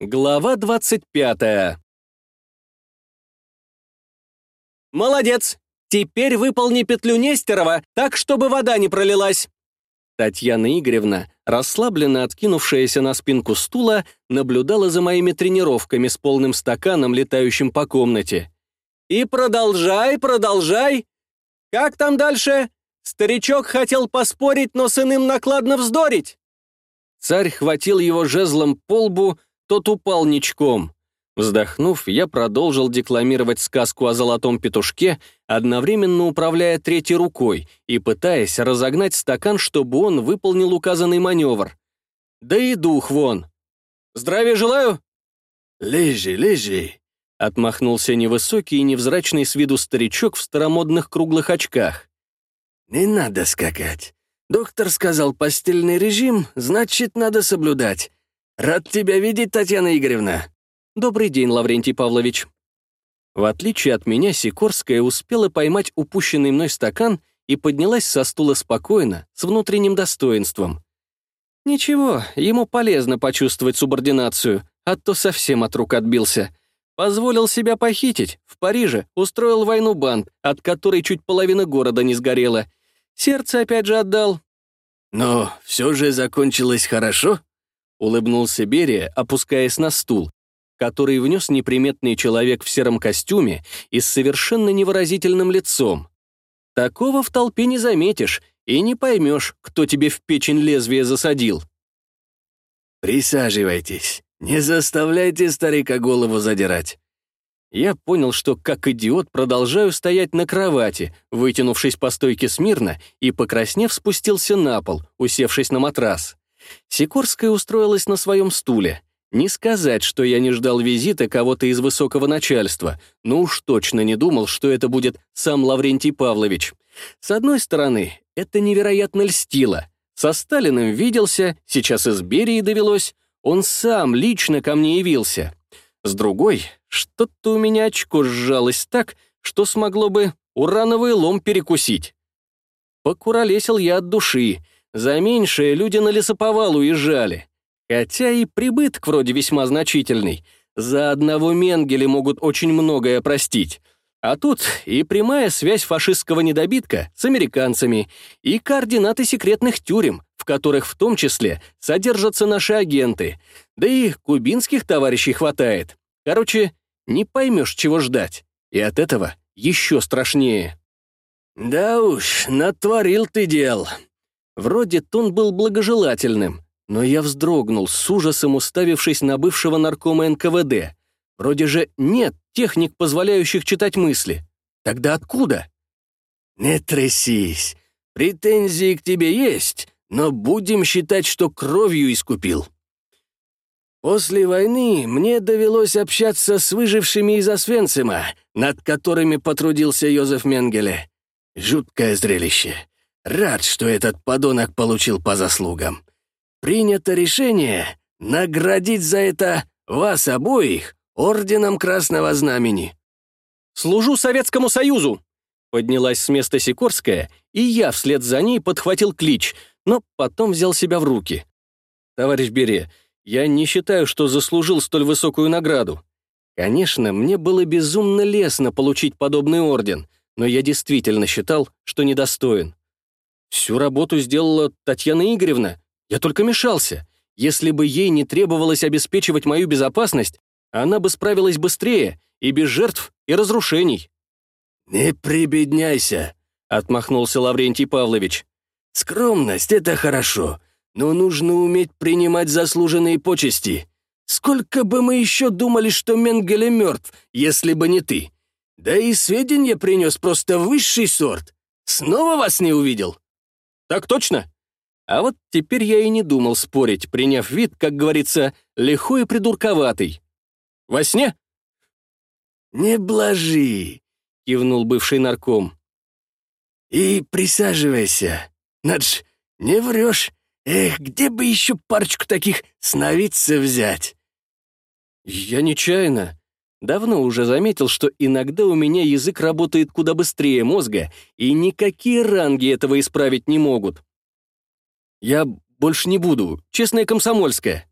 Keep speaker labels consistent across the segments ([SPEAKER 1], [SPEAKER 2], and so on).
[SPEAKER 1] Глава 25 «Молодец! Теперь выполни петлю Нестерова так, чтобы вода не пролилась!» Татьяна Игоревна, расслабленно откинувшаяся на спинку стула, наблюдала за моими тренировками с полным стаканом, летающим по комнате. «И продолжай, продолжай! Как там дальше? Старичок хотел поспорить, но с иным накладно вздорить!» Царь хватил его жезлом по лбу, тот упал ничком. Вздохнув, я продолжил декламировать сказку о золотом петушке, одновременно управляя третьей рукой и пытаясь разогнать стакан, чтобы он выполнил указанный маневр. Да и дух вон. «Здравия желаю!»
[SPEAKER 2] «Лежи, лежи!» — отмахнулся невысокий и невзрачный с виду старичок в старомодных круглых очках. «Не надо скакать. Доктор сказал, постельный режим, значит, надо соблюдать. «Рад тебя видеть, Татьяна Игоревна!»
[SPEAKER 1] «Добрый день, Лаврентий Павлович!» В отличие от меня, Сикорская успела поймать упущенный мной стакан и поднялась со стула спокойно, с внутренним достоинством. Ничего, ему полезно почувствовать субординацию, а то совсем от рук отбился. Позволил себя похитить, в Париже устроил войну банд, от которой чуть половина города не сгорела. Сердце опять же отдал.
[SPEAKER 2] «Но все же закончилось хорошо?» Улыбнулся Берия, опускаясь на стул, который внес неприметный человек в сером костюме и с совершенно невыразительным лицом. Такого в толпе не заметишь и не поймешь, кто тебе в печень лезвие засадил. «Присаживайтесь, не заставляйте старика голову задирать». Я понял, что как идиот продолжаю стоять на кровати, вытянувшись по стойке смирно и, покраснев, спустился на пол, усевшись на матрас. Сикорская устроилась на своем стуле. Не сказать, что я не ждал визита кого-то из высокого начальства, но уж точно не думал, что это будет сам Лаврентий Павлович. С одной стороны, это невероятно льстило. Со Сталиным виделся, сейчас из Берии довелось. Он сам лично ко мне явился. С другой, что-то у меня очко сжалось так, что смогло бы урановый лом перекусить. Покуролесил я от души — за меньшее люди на лесоповал уезжали. Хотя и прибыток вроде весьма значительный. За одного Менгеля могут очень многое простить. А тут и прямая связь фашистского недобитка с американцами, и координаты секретных тюрем, в которых в том числе содержатся наши агенты. Да и кубинских товарищей хватает. Короче, не поймешь, чего ждать. И от этого еще страшнее. «Да уж, натворил ты дел», Вроде тон был благожелательным, но я вздрогнул, с ужасом уставившись на бывшего наркома НКВД. Вроде же нет техник, позволяющих читать мысли. Тогда откуда? «Не трясись. Претензии к тебе есть, но будем считать, что кровью искупил». После войны мне довелось общаться с выжившими из Освенцима, над которыми потрудился Йозеф Менгеле. Жуткое зрелище. Рад, что этот подонок получил по заслугам. Принято решение наградить за это вас обоих орденом Красного Знамени.
[SPEAKER 1] «Служу Советскому Союзу!» Поднялась с места Сикорская, и я вслед за ней подхватил клич, но потом взял себя в руки. «Товарищ Бере, я не считаю, что заслужил столь высокую награду. Конечно, мне было безумно лестно получить подобный орден, но я действительно считал, что недостоин. Всю работу сделала Татьяна Игоревна. Я только мешался. Если бы ей не требовалось обеспечивать мою безопасность, она бы справилась быстрее и без жертв и разрушений.
[SPEAKER 2] «Не прибедняйся», — отмахнулся Лаврентий Павлович. «Скромность — это хорошо, но нужно уметь принимать заслуженные почести. Сколько бы мы еще думали, что Менгеле мертв, если бы не ты. Да и сведения принес просто высший сорт. Снова вас не увидел?»
[SPEAKER 1] Так точно? А вот теперь я и не думал спорить, приняв вид, как говорится, лихой и придурковатый. Во сне?
[SPEAKER 2] «Не блажи», — кивнул бывший нарком. «И присаживайся. Надж, не врешь. Эх, где бы еще парочку таких сновидцев взять?»
[SPEAKER 1] «Я нечаянно», Давно уже заметил, что иногда у меня язык работает куда быстрее мозга, и никакие ранги этого исправить не могут. Я больше не буду, честная комсомольская.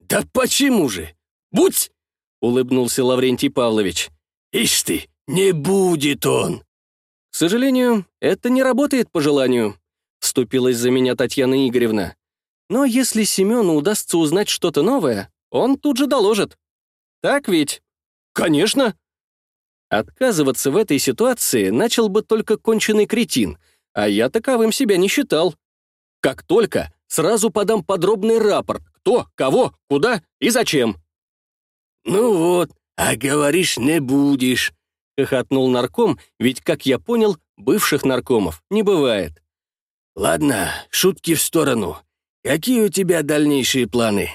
[SPEAKER 2] «Да почему же? Будь!» — улыбнулся Лаврентий Павлович. «Ишь ты, не будет он!»
[SPEAKER 1] «К сожалению, это не работает по желанию», — вступилась за меня Татьяна Игоревна. «Но если Семену удастся узнать что-то новое, он тут же доложит. Так ведь?» «Конечно!» Отказываться в этой ситуации начал бы только конченый кретин, а я таковым себя не считал. Как только, сразу подам подробный рапорт, кто, кого, куда и зачем.
[SPEAKER 2] «Ну вот, а говоришь, не будешь», — хохотнул нарком, ведь, как я понял, бывших наркомов не бывает. «Ладно, шутки в сторону. Какие у тебя дальнейшие планы?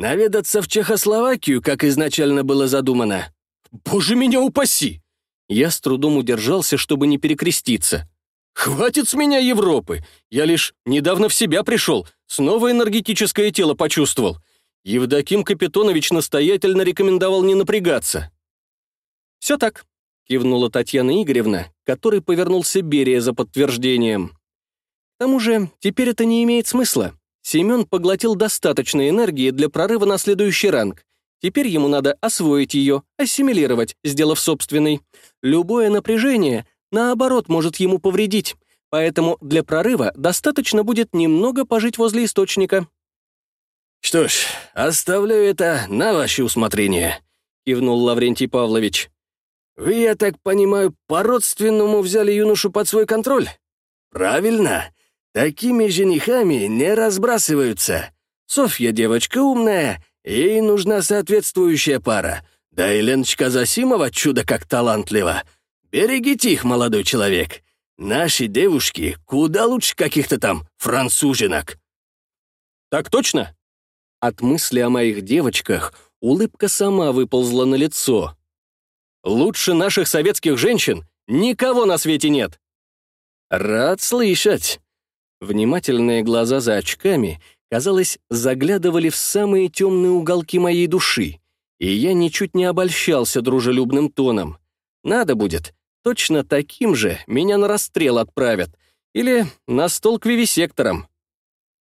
[SPEAKER 2] Наведаться в Чехословакию, как изначально было задумано?»
[SPEAKER 1] «Боже меня упаси!» Я с трудом удержался, чтобы не перекреститься. «Хватит с меня Европы! Я лишь недавно в себя пришел, снова энергетическое тело почувствовал. Евдоким Капитонович настоятельно рекомендовал не напрягаться». «Все так», — кивнула Татьяна Игоревна, который повернулся Берия за подтверждением. «К тому же теперь это не имеет смысла. Семен поглотил достаточно энергии для прорыва на следующий ранг, Теперь ему надо освоить ее, ассимилировать, сделав собственный. Любое напряжение, наоборот, может ему повредить. Поэтому для прорыва достаточно будет немного пожить возле источника.
[SPEAKER 2] «Что ж, оставляю это на ваше усмотрение», — кивнул Лаврентий Павлович. «Вы, я так понимаю, по-родственному взяли юношу под свой контроль? Правильно. Такими женихами не разбрасываются. Софья девочка умная, Ей нужна соответствующая пара. Да и Леночка Засимова чудо как талантлива. Берегите их, молодой человек. Наши девушки куда лучше каких-то там француженок».
[SPEAKER 1] «Так точно?» От мысли о моих девочках улыбка сама выползла на лицо. «Лучше наших советских женщин никого на свете нет!»
[SPEAKER 2] «Рад слышать!» Внимательные глаза за очками казалось, заглядывали в самые темные уголки моей души, и я ничуть не обольщался дружелюбным тоном. Надо будет, точно таким же меня на расстрел отправят или на стол к вивисекторам.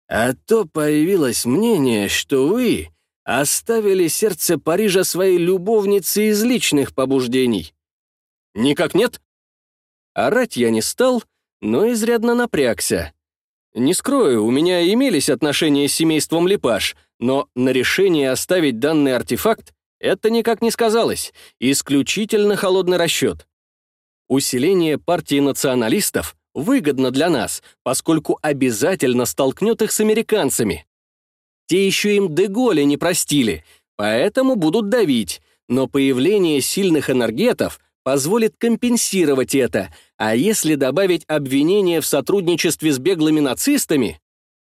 [SPEAKER 2] А то появилось мнение, что вы оставили сердце Парижа своей любовнице из личных побуждений.
[SPEAKER 1] Никак нет. Орать я не стал, но изрядно напрягся. Не скрою, у меня имелись отношения с семейством Липаш, но на решение оставить данный артефакт это никак не сказалось. Исключительно холодный расчет. Усиление партии националистов выгодно для нас, поскольку обязательно столкнет их с американцами. Те еще им Деголя не простили, поэтому будут давить, но появление сильных энергетов позволит компенсировать это, а если добавить обвинение в сотрудничестве с беглыми нацистами...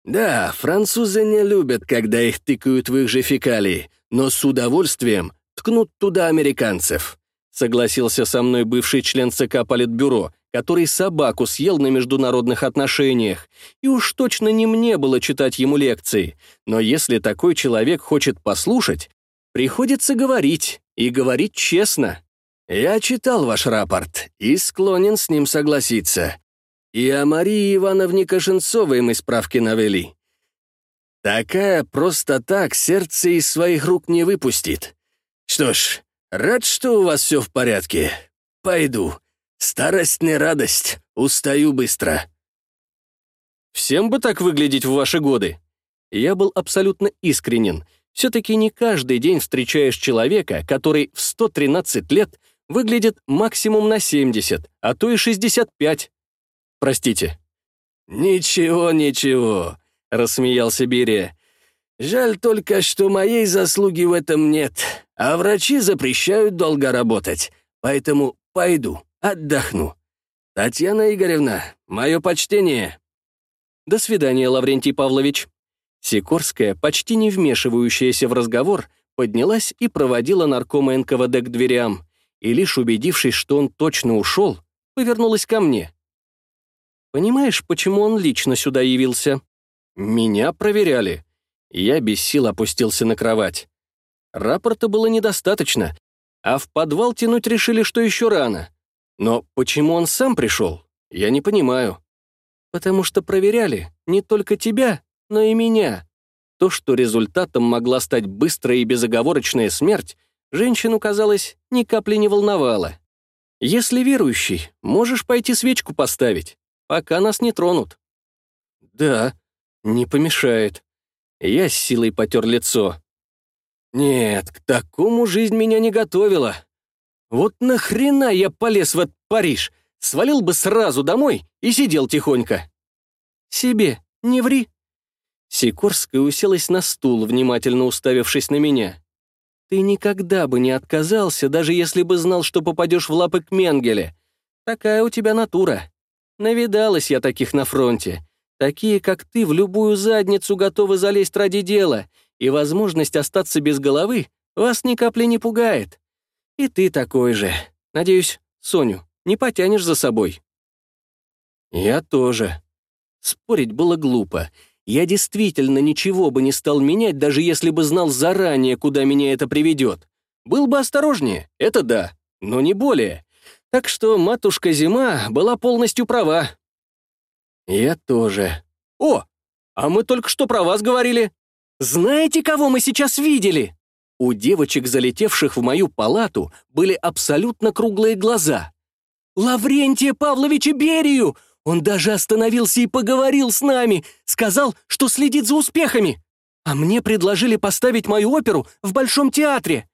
[SPEAKER 2] Да, французы не любят, когда их тыкают в их же фекалии, но с удовольствием ткнут туда американцев. Согласился со мной бывший член ЦК Политбюро, который собаку съел на международных отношениях. И уж точно не мне было читать ему лекции. Но если такой человек хочет послушать, приходится говорить, и говорить честно. Я читал ваш рапорт и склонен с ним согласиться. И о Марии Ивановне Кошенцовой мы справки навели. Такая просто так сердце из своих рук не выпустит. Что ж, рад, что у вас все в порядке. Пойду. Старость не радость, устаю быстро.
[SPEAKER 1] Всем бы так выглядеть в ваши годы. Я был абсолютно искренен. Все-таки не каждый день встречаешь человека, который в 113 лет выглядит максимум на 70, а то и 65. Простите».
[SPEAKER 2] «Ничего, ничего», — рассмеялся Берия. «Жаль только, что моей заслуги в этом нет, а врачи запрещают долго работать, поэтому пойду, отдохну. Татьяна Игоревна, мое почтение».
[SPEAKER 1] «До свидания, Лаврентий Павлович». Сикорская, почти не вмешивающаяся в разговор, поднялась и проводила наркома НКВД к дверям и лишь убедившись, что он точно ушел, повернулась ко мне. «Понимаешь, почему он лично сюда явился?» «Меня проверяли». Я без сил опустился на кровать. Рапорта было недостаточно, а в подвал тянуть решили, что еще рано. Но почему он сам пришел, я не понимаю. Потому что проверяли не только тебя, но и меня. То, что результатом могла стать быстрая и безоговорочная смерть, женщину, казалось, ни капли не волновало. Если верующий, можешь пойти свечку поставить, пока нас не тронут. Да, не помешает. Я с силой потер лицо. Нет, к такому жизнь меня не готовила. Вот нахрена я полез в этот Париж? Свалил бы сразу домой и сидел тихонько. Себе, не ври. Сикорская уселась на стул, внимательно уставившись на меня. Ты никогда бы не отказался, даже если бы знал, что попадешь в лапы к Менгеле. Такая у тебя натура. Навидалась я таких на фронте. Такие, как ты, в любую задницу готовы залезть ради дела, и возможность остаться без головы вас ни капли не пугает. И ты такой же. Надеюсь, Соню не потянешь за собой. Я тоже. Спорить было глупо. Я действительно ничего бы не стал менять, даже если бы знал заранее, куда меня это приведет. Был бы осторожнее, это да, но не более. Так что матушка Зима была полностью права. Я тоже. О, а мы только что про вас говорили. Знаете, кого мы сейчас видели? У девочек, залетевших в мою палату, были абсолютно круглые глаза. Лаврентия Павловича Берию! Он даже остановился и поговорил с нами, сказал, что следит за успехами. А мне предложили поставить мою оперу в Большом театре.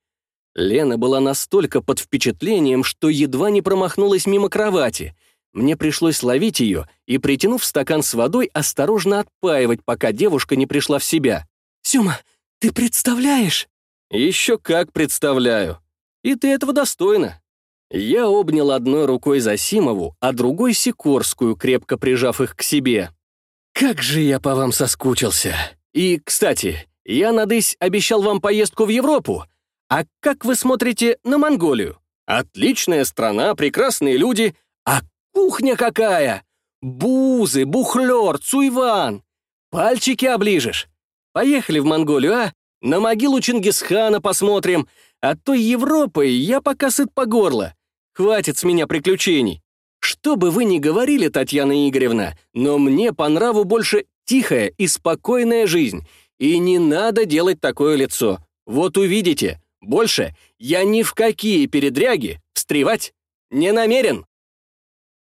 [SPEAKER 1] Лена была настолько под впечатлением, что едва не промахнулась мимо кровати. Мне пришлось ловить ее и, притянув стакан с водой, осторожно отпаивать, пока девушка не пришла в себя. «Сёма, ты представляешь?» «Еще как представляю. И ты этого достойна». Я обнял одной рукой Засимову, а другой — Сикорскую, крепко прижав их к себе. «Как же я по вам соскучился! И, кстати, я, надысь, обещал вам поездку в Европу. А как вы смотрите на Монголию? Отличная страна, прекрасные люди. А кухня какая! Бузы, бухлёр, цуйван. Пальчики оближешь. Поехали в Монголию, а? На могилу Чингисхана посмотрим. А той Европой я пока сыт по горло. Хватит с меня приключений. Что бы вы ни говорили, Татьяна Игоревна, но мне по нраву больше тихая и спокойная жизнь. И не надо делать такое лицо. Вот увидите, больше я ни в какие передряги встревать не намерен.